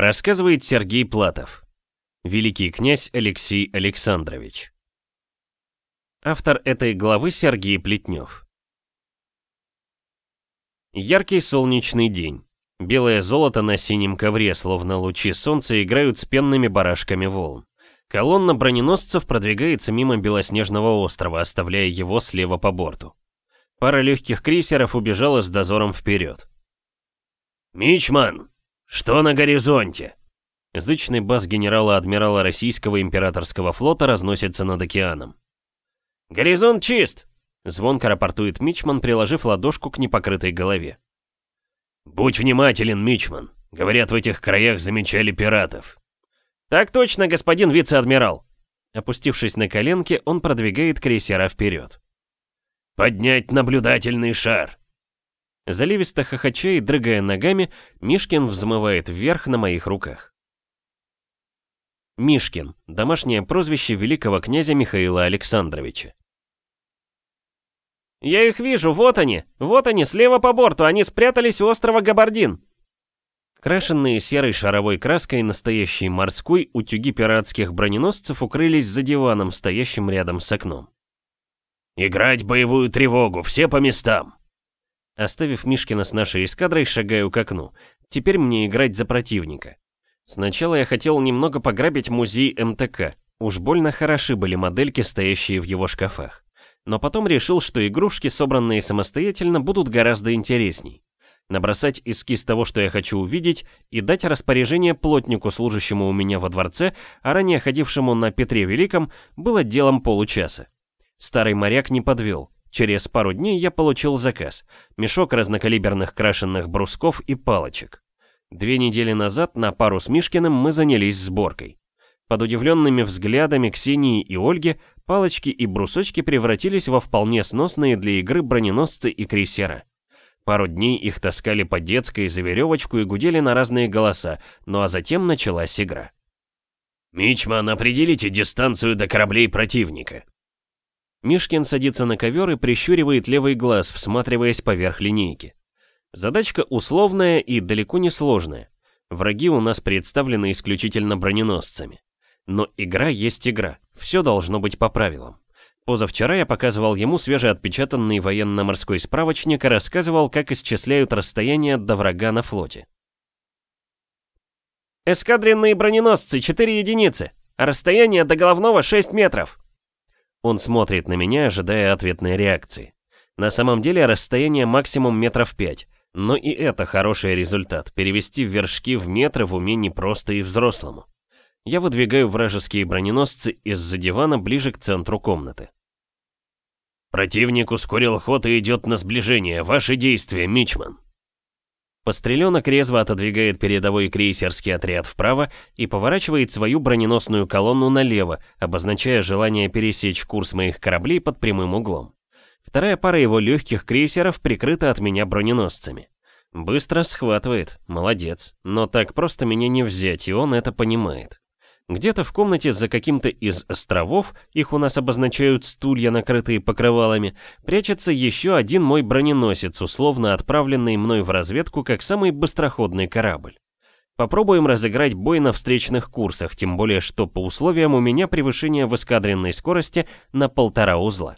Рассказывает Сергей Платов. Великий князь Алексей Александрович. Автор этой главы Сергей Плетнев. Яркий солнечный день. Белое золото на синем ковре, словно лучи солнца, играют с пенными барашками волн. Колонна броненосцев продвигается мимо белоснежного острова, оставляя его слева по борту. Пара легких крейсеров убежала с дозором вперед. «Мичман, что на горизонте?» Зычный бас генерала-адмирала российского императорского флота разносится над океаном. «Горизонт чист!» Звонко рапортует Мичман, приложив ладошку к непокрытой голове. «Будь внимателен, Мичман. Говорят, в этих краях замечали пиратов». «Так точно, господин вице-адмирал!» Опустившись на коленки, он продвигает крейсера вперед. «Поднять наблюдательный шар!» Заливисто хохоча и дрыгая ногами, Мишкин взмывает вверх на моих руках. Мишкин – домашнее прозвище великого князя Михаила Александровича. «Я их вижу, вот они, вот они, слева по борту, они спрятались у острова Габардин». Крашенные серой шаровой краской настоящей морской утюги пиратских броненосцев укрылись за диваном, стоящим рядом с окном. «Играть боевую тревогу, все по местам!» Оставив Мишкина с нашей эскадрой, шагаю к окну. Теперь мне играть за противника. Сначала я хотел немного пограбить музей МТК. Уж больно хороши были модельки, стоящие в его шкафах. Но потом решил, что игрушки, собранные самостоятельно, будут гораздо интересней. Набросать эскиз того, что я хочу увидеть, и дать распоряжение плотнику, служащему у меня во дворце, а ранее ходившему на Петре Великом, было делом получаса. Старый моряк не подвел. Через пару дней я получил заказ. Мешок разнокалиберных крашенных брусков и палочек. Две недели назад на пару с Мишкиным мы занялись сборкой. Под удивленными взглядами Ксении и Ольги палочки и брусочки превратились во вполне сносные для игры броненосцы и крейсера. Пару дней их таскали по детской за веревочку и гудели на разные голоса, ну а затем началась игра. «Мичман, определите дистанцию до кораблей противника». Мишкин садится на ковер и прищуривает левый глаз, всматриваясь поверх линейки. Задачка условная и далеко не сложная. Враги у нас представлены исключительно броненосцами. Но игра есть игра, все должно быть по правилам. Позавчера я показывал ему свежеотпечатанный военно-морской справочник и рассказывал, как исчисляют расстояние до врага на флоте. «Эскадренные броненосцы, 4 единицы, а расстояние до головного 6 метров». Он смотрит на меня, ожидая ответной реакции. На самом деле расстояние максимум метров 5, но и это хороший результат. Перевести вершки в метры в уме непросто и взрослому. Я выдвигаю вражеские броненосцы из-за дивана ближе к центру комнаты. «Противник ускорил ход и идет на сближение. Ваши действия, Мичман!» Постреленок резво отодвигает передовой крейсерский отряд вправо и поворачивает свою броненосную колонну налево, обозначая желание пересечь курс моих кораблей под прямым углом. Вторая пара его легких крейсеров прикрыта от меня броненосцами. Быстро схватывает, молодец, но так просто меня не взять, и он это понимает. Где-то в комнате за каким-то из островов, их у нас обозначают стулья, накрытые покрывалами, прячется еще один мой броненосец, условно отправленный мной в разведку как самый быстроходный корабль. Попробуем разыграть бой на встречных курсах, тем более что по условиям у меня превышение в эскадренной скорости на полтора узла.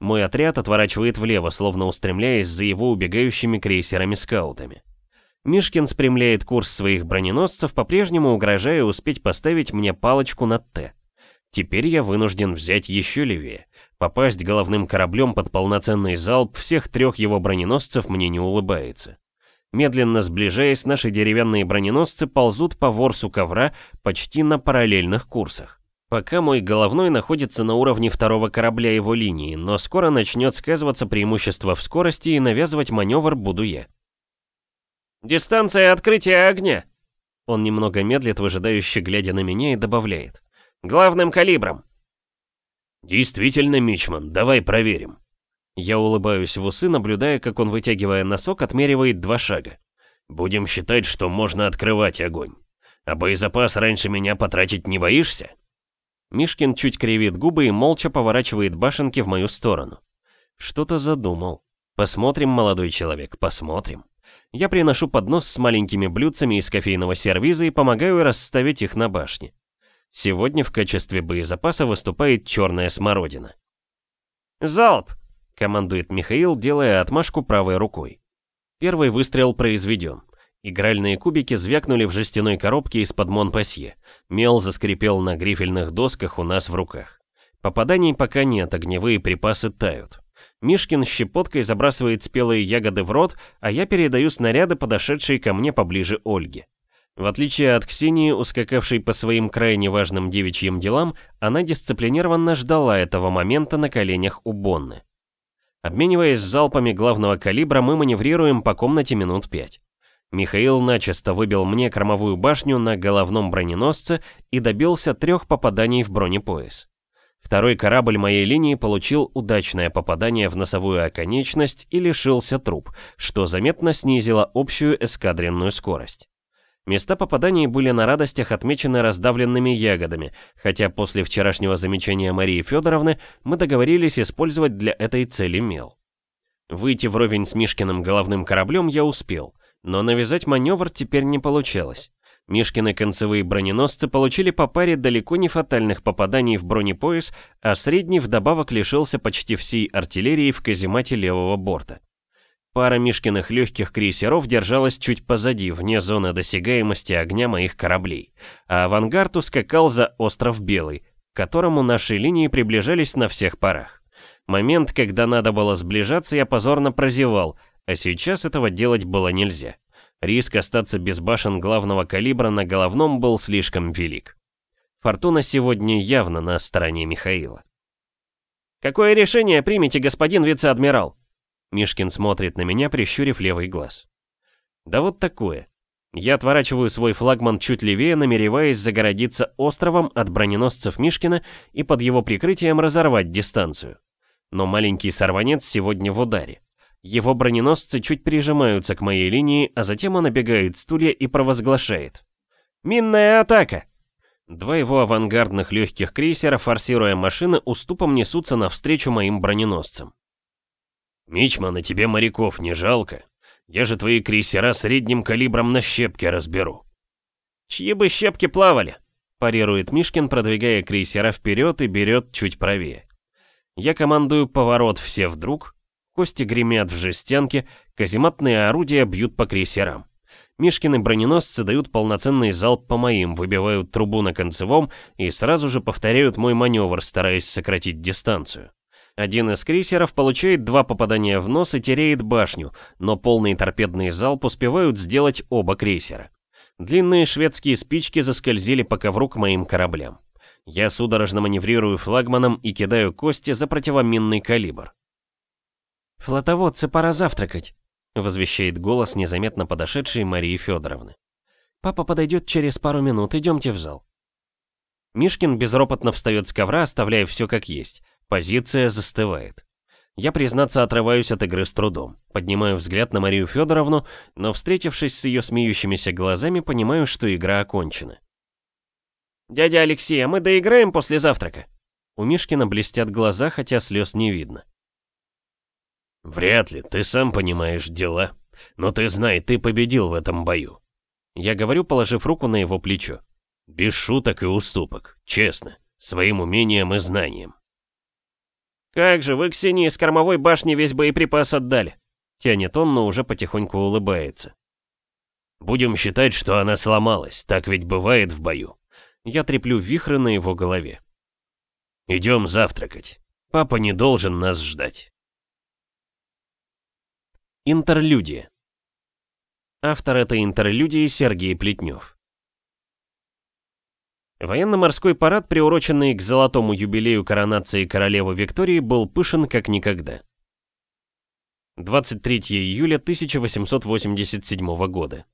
Мой отряд отворачивает влево, словно устремляясь за его убегающими крейсерами-скаутами. Мишкин спрямляет курс своих броненосцев, по-прежнему угрожая успеть поставить мне палочку над «Т». Теперь я вынужден взять еще левее. Попасть головным кораблем под полноценный залп всех трех его броненосцев мне не улыбается. Медленно сближаясь, наши деревянные броненосцы ползут по ворсу ковра почти на параллельных курсах. Пока мой головной находится на уровне второго корабля его линии, но скоро начнет сказываться преимущество в скорости и навязывать маневр буду я. «Дистанция открытия огня!» Он немного медлит, выжидающе глядя на меня и добавляет. «Главным калибром!» «Действительно, Мичман, давай проверим». Я улыбаюсь в усы, наблюдая, как он, вытягивая носок, отмеривает два шага. «Будем считать, что можно открывать огонь. А боезапас раньше меня потратить не боишься?» Мишкин чуть кривит губы и молча поворачивает башенки в мою сторону. Что-то задумал. Посмотрим, молодой человек, посмотрим. Я приношу поднос с маленькими блюдцами из кофейного сервиза и помогаю расставить их на башне. Сегодня в качестве боезапаса выступает черная смородина. «Залп!» — командует Михаил, делая отмашку правой рукой. Первый выстрел произведен. Игральные кубики звякнули в жестяной коробке из-под Монпасье. Мел заскрипел на грифельных досках у нас в руках. Попаданий пока нет, огневые припасы тают. Мишкин щепоткой забрасывает спелые ягоды в рот, а я передаю снаряды, подошедшие ко мне поближе Ольге. В отличие от Ксении, ускакавшей по своим крайне важным девичьим делам, она дисциплинированно ждала этого момента на коленях у Бонны. Обмениваясь залпами главного калибра, мы маневрируем по комнате минут пять. Михаил начисто выбил мне кормовую башню на головном броненосце и добился трех попаданий в бронепояс. Второй корабль моей линии получил удачное попадание в носовую оконечность и лишился труб, что заметно снизило общую эскадренную скорость. Места попаданий были на радостях отмечены раздавленными ягодами, хотя после вчерашнего замечания Марии Федоровны мы договорились использовать для этой цели мел. Выйти вровень с Мишкиным головным кораблем я успел, но навязать маневр теперь не получалось. Мишкины концевые броненосцы получили по паре далеко не фатальных попаданий в бронепояс, а средний вдобавок лишился почти всей артиллерии в каземате левого борта. Пара Мишкиных легких крейсеров держалась чуть позади, вне зоны досягаемости огня моих кораблей, а авангард ускакал за остров Белый, к которому наши линии приближались на всех парах. Момент, когда надо было сближаться, я позорно прозевал, а сейчас этого делать было нельзя. Риск остаться без башен главного калибра на головном был слишком велик. Фортуна сегодня явно на стороне Михаила. «Какое решение примете, господин вице-адмирал?» Мишкин смотрит на меня, прищурив левый глаз. Да вот такое. Я отворачиваю свой флагман чуть левее, намереваясь загородиться островом от броненосцев Мишкина и под его прикрытием разорвать дистанцию. Но маленький сорванец сегодня в ударе. Его броненосцы чуть прижимаются к моей линии, а затем он обегает стулья и провозглашает. «Минная атака!» Два его авангардных легких крейсера, форсируя машины, уступом несутся навстречу моим броненосцам. «Мичман, а тебе моряков не жалко? Я же твои крейсера средним калибром на щепки разберу». «Чьи бы щепки плавали?» парирует Мишкин, продвигая крейсера вперед и берет чуть правее. Я командую поворот все вдруг, кости гремят в жестянке, казематные орудия бьют по крейсерам. Мишкины броненосцы дают полноценный залп по моим, выбивают трубу на концевом и сразу же повторяют мой маневр, стараясь сократить дистанцию. Один из крейсеров получает два попадания в нос и теряет башню, но полный торпедный залп успевают сделать оба крейсера. Длинные шведские спички заскользили по ковру к моим кораблям. Я судорожно маневрирую флагманом и кидаю кости за противоминный калибр. «Флотоводцы, пора завтракать», — возвещает голос незаметно подошедшей Марии Федоровны. «Папа подойдет через пару минут, идемте в зал». Мишкин безропотно встает с ковра, оставляя все как есть. Позиция застывает. Я, признаться, отрываюсь от игры с трудом. Поднимаю взгляд на Марию Федоровну, но, встретившись с ее смеющимися глазами, понимаю, что игра окончена. «Дядя Алексей, а мы доиграем после завтрака?» У Мишкина блестят глаза, хотя слез не видно. «Вряд ли, ты сам понимаешь дела. Но ты знай, ты победил в этом бою». Я говорю, положив руку на его плечо. «Без шуток и уступок, честно, своим умением и знанием». «Как же, вы Ксении с кормовой башни весь боеприпас отдали!» Тянет он, но уже потихоньку улыбается. «Будем считать, что она сломалась, так ведь бывает в бою». Я треплю вихры на его голове. «Идем завтракать. Папа не должен нас ждать». Интерлюдия. Автор этой интерлюдии Сергей Плетнев. Военно-морской парад, приуроченный к золотому юбилею коронации королевы Виктории, был пышен как никогда. 23 июля 1887 года.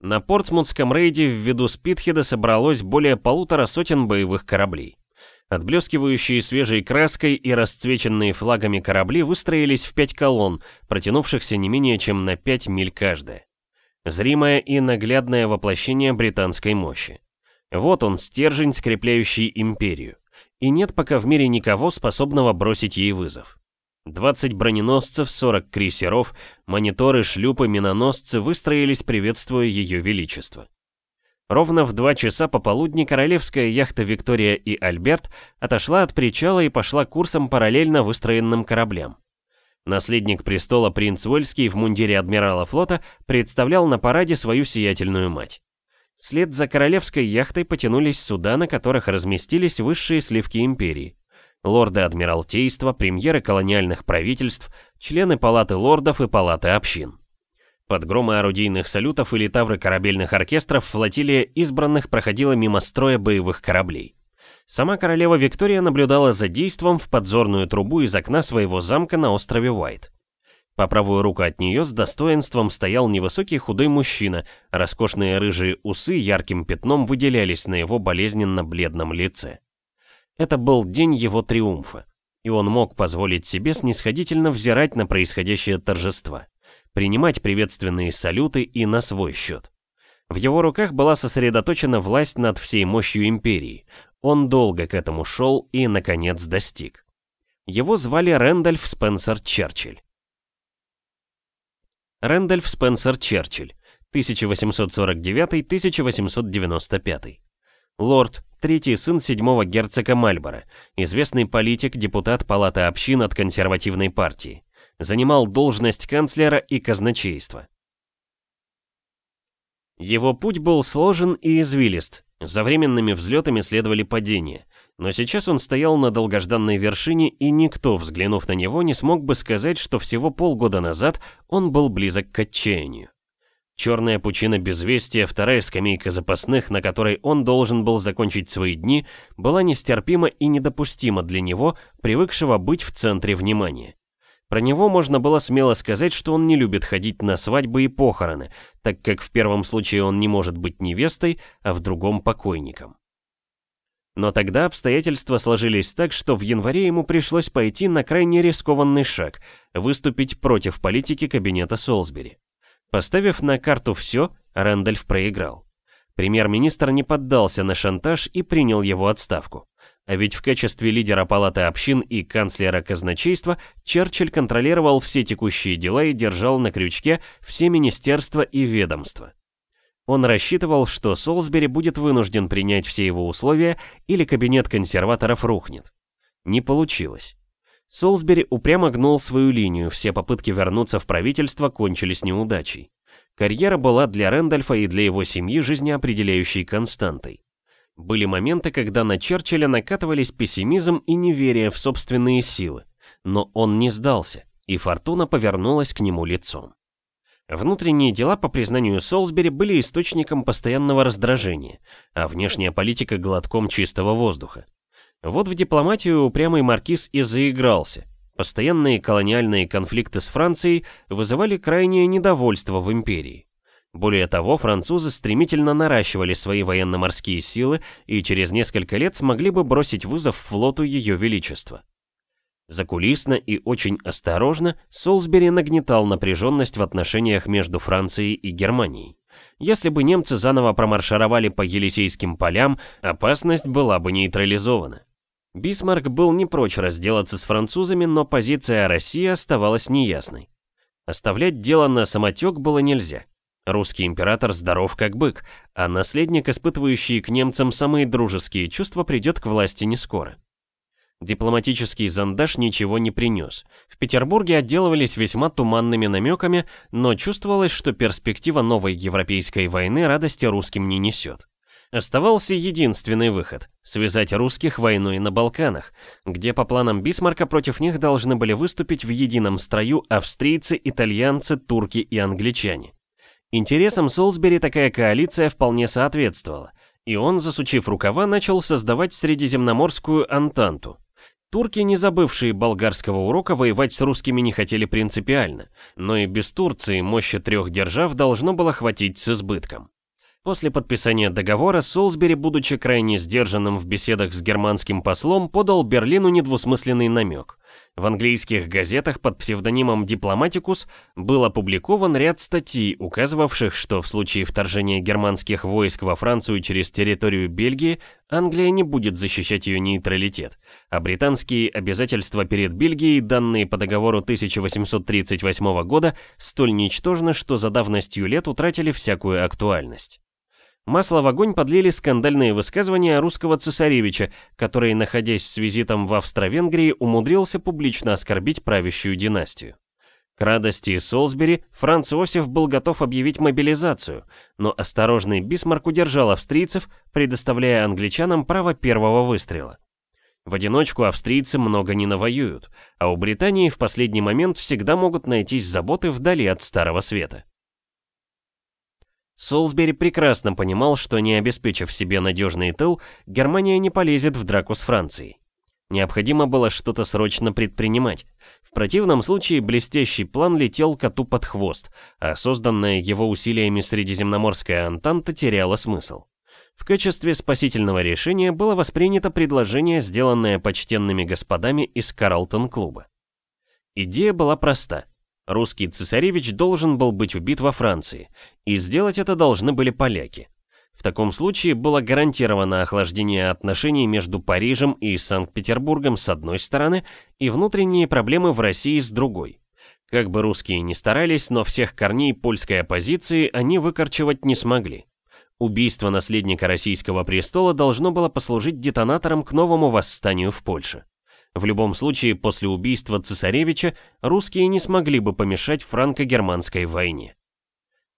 На Портсмутском рейде в виду Спитхеда собралось более полутора сотен боевых кораблей. Отблескивающие свежей краской и расцвеченные флагами корабли выстроились в пять колонн, протянувшихся не менее чем на пять миль каждая. Зримое и наглядное воплощение британской мощи. Вот он, стержень, скрепляющий империю. И нет пока в мире никого, способного бросить ей вызов. 20 броненосцев, 40 крейсеров, мониторы, шлюпы, миноносцы выстроились, приветствуя Ее Величество. Ровно в два часа пополудни королевская яхта «Виктория» и «Альберт» отошла от причала и пошла курсом параллельно выстроенным кораблям. Наследник престола принц Уэльский в мундире адмирала флота представлял на параде свою сиятельную мать. Вслед за королевской яхтой потянулись суда, на которых разместились высшие сливки империи. Лорды Адмиралтейства, премьеры колониальных правительств, члены палаты лордов и палаты общин. Под громы орудийных салютов и литавры корабельных оркестров флотилия избранных проходила мимо строя боевых кораблей. Сама королева Виктория наблюдала за действом в подзорную трубу из окна своего замка на острове Уайт. По правую руку от нее с достоинством стоял невысокий худой мужчина, роскошные рыжие усы ярким пятном выделялись на его болезненно-бледном лице. Это был день его триумфа, и он мог позволить себе снисходительно взирать на происходящее торжество принимать приветственные салюты и на свой счет. В его руках была сосредоточена власть над всей мощью империи. Он долго к этому шел и, наконец, достиг. Его звали Рэндольф Спенсер Черчилль. Рэндольф Спенсер Черчилль, 1849-1895. Лорд, третий сын седьмого герцога Мальборо, известный политик, депутат Палаты общин от консервативной партии занимал должность канцлера и казначейства. Его путь был сложен и извилист, за временными взлетами следовали падения, но сейчас он стоял на долгожданной вершине, и никто, взглянув на него, не смог бы сказать, что всего полгода назад он был близок к отчаянию. Черная пучина безвестия, вторая скамейка запасных, на которой он должен был закончить свои дни, была нестерпима и недопустима для него, привыкшего быть в центре внимания. Про него можно было смело сказать, что он не любит ходить на свадьбы и похороны, так как в первом случае он не может быть невестой, а в другом покойником. Но тогда обстоятельства сложились так, что в январе ему пришлось пойти на крайне рискованный шаг – выступить против политики кабинета Солсбери. Поставив на карту все, Рэндальф проиграл. Премьер-министр не поддался на шантаж и принял его отставку. А ведь в качестве лидера палаты общин и канцлера казначейства Черчилль контролировал все текущие дела и держал на крючке все министерства и ведомства. Он рассчитывал, что Солсбери будет вынужден принять все его условия или кабинет консерваторов рухнет. Не получилось. Солсбери упрямо гнул свою линию, все попытки вернуться в правительство кончились неудачей. Карьера была для Рэндольфа и для его семьи жизнеопределяющей константой. Были моменты, когда на Черчилля накатывались пессимизм и неверие в собственные силы. Но он не сдался, и фортуна повернулась к нему лицом. Внутренние дела, по признанию Солсбери, были источником постоянного раздражения, а внешняя политика глотком чистого воздуха. Вот в дипломатию упрямый маркиз и заигрался. Постоянные колониальные конфликты с Францией вызывали крайнее недовольство в империи. Более того, французы стремительно наращивали свои военно-морские силы и через несколько лет смогли бы бросить вызов флоту Ее Величества. Закулисно и очень осторожно Солсбери нагнетал напряженность в отношениях между Францией и Германией. Если бы немцы заново промаршировали по Елисейским полям, опасность была бы нейтрализована. Бисмарк был не прочь разделаться с французами, но позиция России оставалась неясной. Оставлять дело на самотек было нельзя. Русский император здоров как бык, а наследник, испытывающий к немцам самые дружеские чувства, придет к власти не скоро. Дипломатический зондаж ничего не принес. В Петербурге отделывались весьма туманными намеками, но чувствовалось, что перспектива новой европейской войны радости русским не несет. Оставался единственный выход – связать русских войной на Балканах, где по планам Бисмарка против них должны были выступить в едином строю австрийцы, итальянцы, турки и англичане. Интересам Солсбери такая коалиция вполне соответствовала, и он, засучив рукава, начал создавать Средиземноморскую Антанту. Турки, не забывшие болгарского урока, воевать с русскими не хотели принципиально, но и без Турции мощи трех держав должно было хватить с избытком. После подписания договора Солсбери, будучи крайне сдержанным в беседах с германским послом, подал Берлину недвусмысленный намек. В английских газетах под псевдонимом «Дипломатикус» был опубликован ряд статей, указывавших, что в случае вторжения германских войск во Францию через территорию Бельгии, Англия не будет защищать ее нейтралитет, а британские обязательства перед Бельгией, данные по договору 1838 года, столь ничтожны, что за давностью лет утратили всякую актуальность. Масло в огонь подлили скандальные высказывания русского цесаревича, который, находясь с визитом в Австро-Венгрии, умудрился публично оскорбить правящую династию. К радости Солсбери Франц Иосиф был готов объявить мобилизацию, но осторожный Бисмарк удержал австрийцев, предоставляя англичанам право первого выстрела. В одиночку австрийцы много не навоюют, а у Британии в последний момент всегда могут найтись заботы вдали от Старого Света. Солсбери прекрасно понимал, что не обеспечив себе надежный тыл, Германия не полезет в драку с Францией. Необходимо было что-то срочно предпринимать. В противном случае блестящий план летел коту под хвост, а созданная его усилиями Средиземноморская Антанта теряла смысл. В качестве спасительного решения было воспринято предложение, сделанное почтенными господами из Карлтон-клуба. Идея была проста – Русский цесаревич должен был быть убит во Франции, и сделать это должны были поляки. В таком случае было гарантировано охлаждение отношений между Парижем и Санкт-Петербургом с одной стороны и внутренние проблемы в России с другой. Как бы русские ни старались, но всех корней польской оппозиции они выкорчевать не смогли. Убийство наследника российского престола должно было послужить детонатором к новому восстанию в Польше. В любом случае, после убийства цесаревича русские не смогли бы помешать франко-германской войне.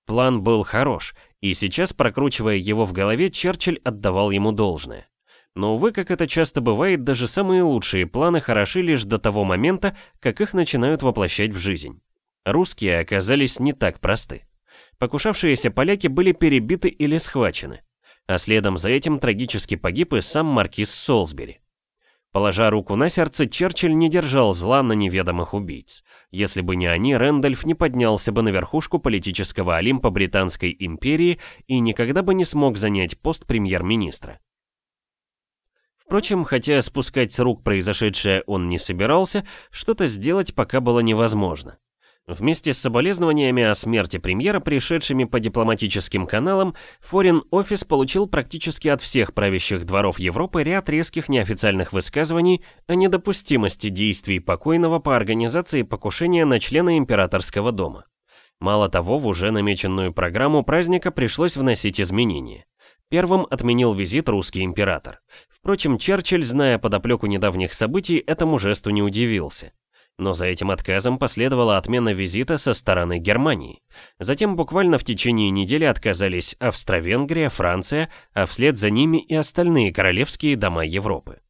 План был хорош, и сейчас, прокручивая его в голове, Черчилль отдавал ему должное. Но, увы, как это часто бывает, даже самые лучшие планы хороши лишь до того момента, как их начинают воплощать в жизнь. Русские оказались не так просты. Покушавшиеся поляки были перебиты или схвачены. А следом за этим трагически погиб и сам маркиз Солсбери. Положа руку на сердце, Черчилль не держал зла на неведомых убийц. Если бы не они, Рэндольф не поднялся бы на верхушку политического Олимпа Британской империи и никогда бы не смог занять пост премьер-министра. Впрочем, хотя спускать с рук произошедшее он не собирался, что-то сделать пока было невозможно. Вместе с соболезнованиями о смерти премьера, пришедшими по дипломатическим каналам, Foreign Office получил практически от всех правящих дворов Европы ряд резких неофициальных высказываний о недопустимости действий покойного по организации покушения на члена императорского дома. Мало того, в уже намеченную программу праздника пришлось вносить изменения. Первым отменил визит русский император. Впрочем, Черчилль, зная подоплеку недавних событий, этому жесту не удивился. Но за этим отказом последовала отмена визита со стороны Германии. Затем буквально в течение недели отказались Австро-Венгрия, Франция, а вслед за ними и остальные королевские дома Европы.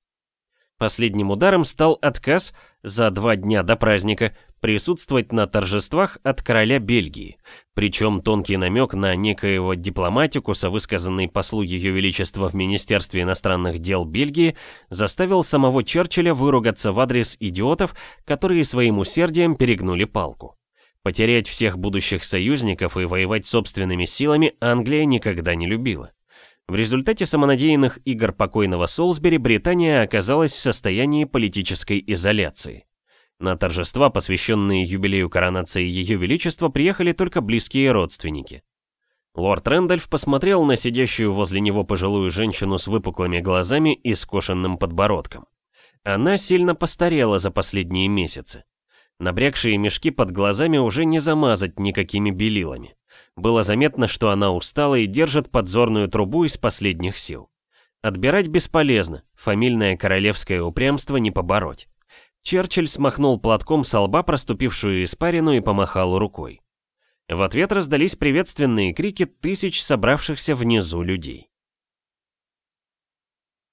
Последним ударом стал отказ за два дня до праздника присутствовать на торжествах от короля Бельгии, причем тонкий намек на некоего дипломатикуса, высказанный послу Ее Величества в Министерстве иностранных дел Бельгии, заставил самого Черчилля выругаться в адрес идиотов, которые своим усердием перегнули палку. Потерять всех будущих союзников и воевать собственными силами Англия никогда не любила. В результате самонадеянных игр покойного Солсбери Британия оказалась в состоянии политической изоляции. На торжества, посвященные юбилею коронации Ее Величества, приехали только близкие родственники. Лорд Рэндольф посмотрел на сидящую возле него пожилую женщину с выпуклыми глазами и скошенным подбородком. Она сильно постарела за последние месяцы. Набрякшие мешки под глазами уже не замазать никакими белилами. Было заметно, что она устала и держит подзорную трубу из последних сил. Отбирать бесполезно, фамильное королевское упрямство не побороть. Черчилль смахнул платком со лба проступившую испарину и помахал рукой. В ответ раздались приветственные крики тысяч собравшихся внизу людей.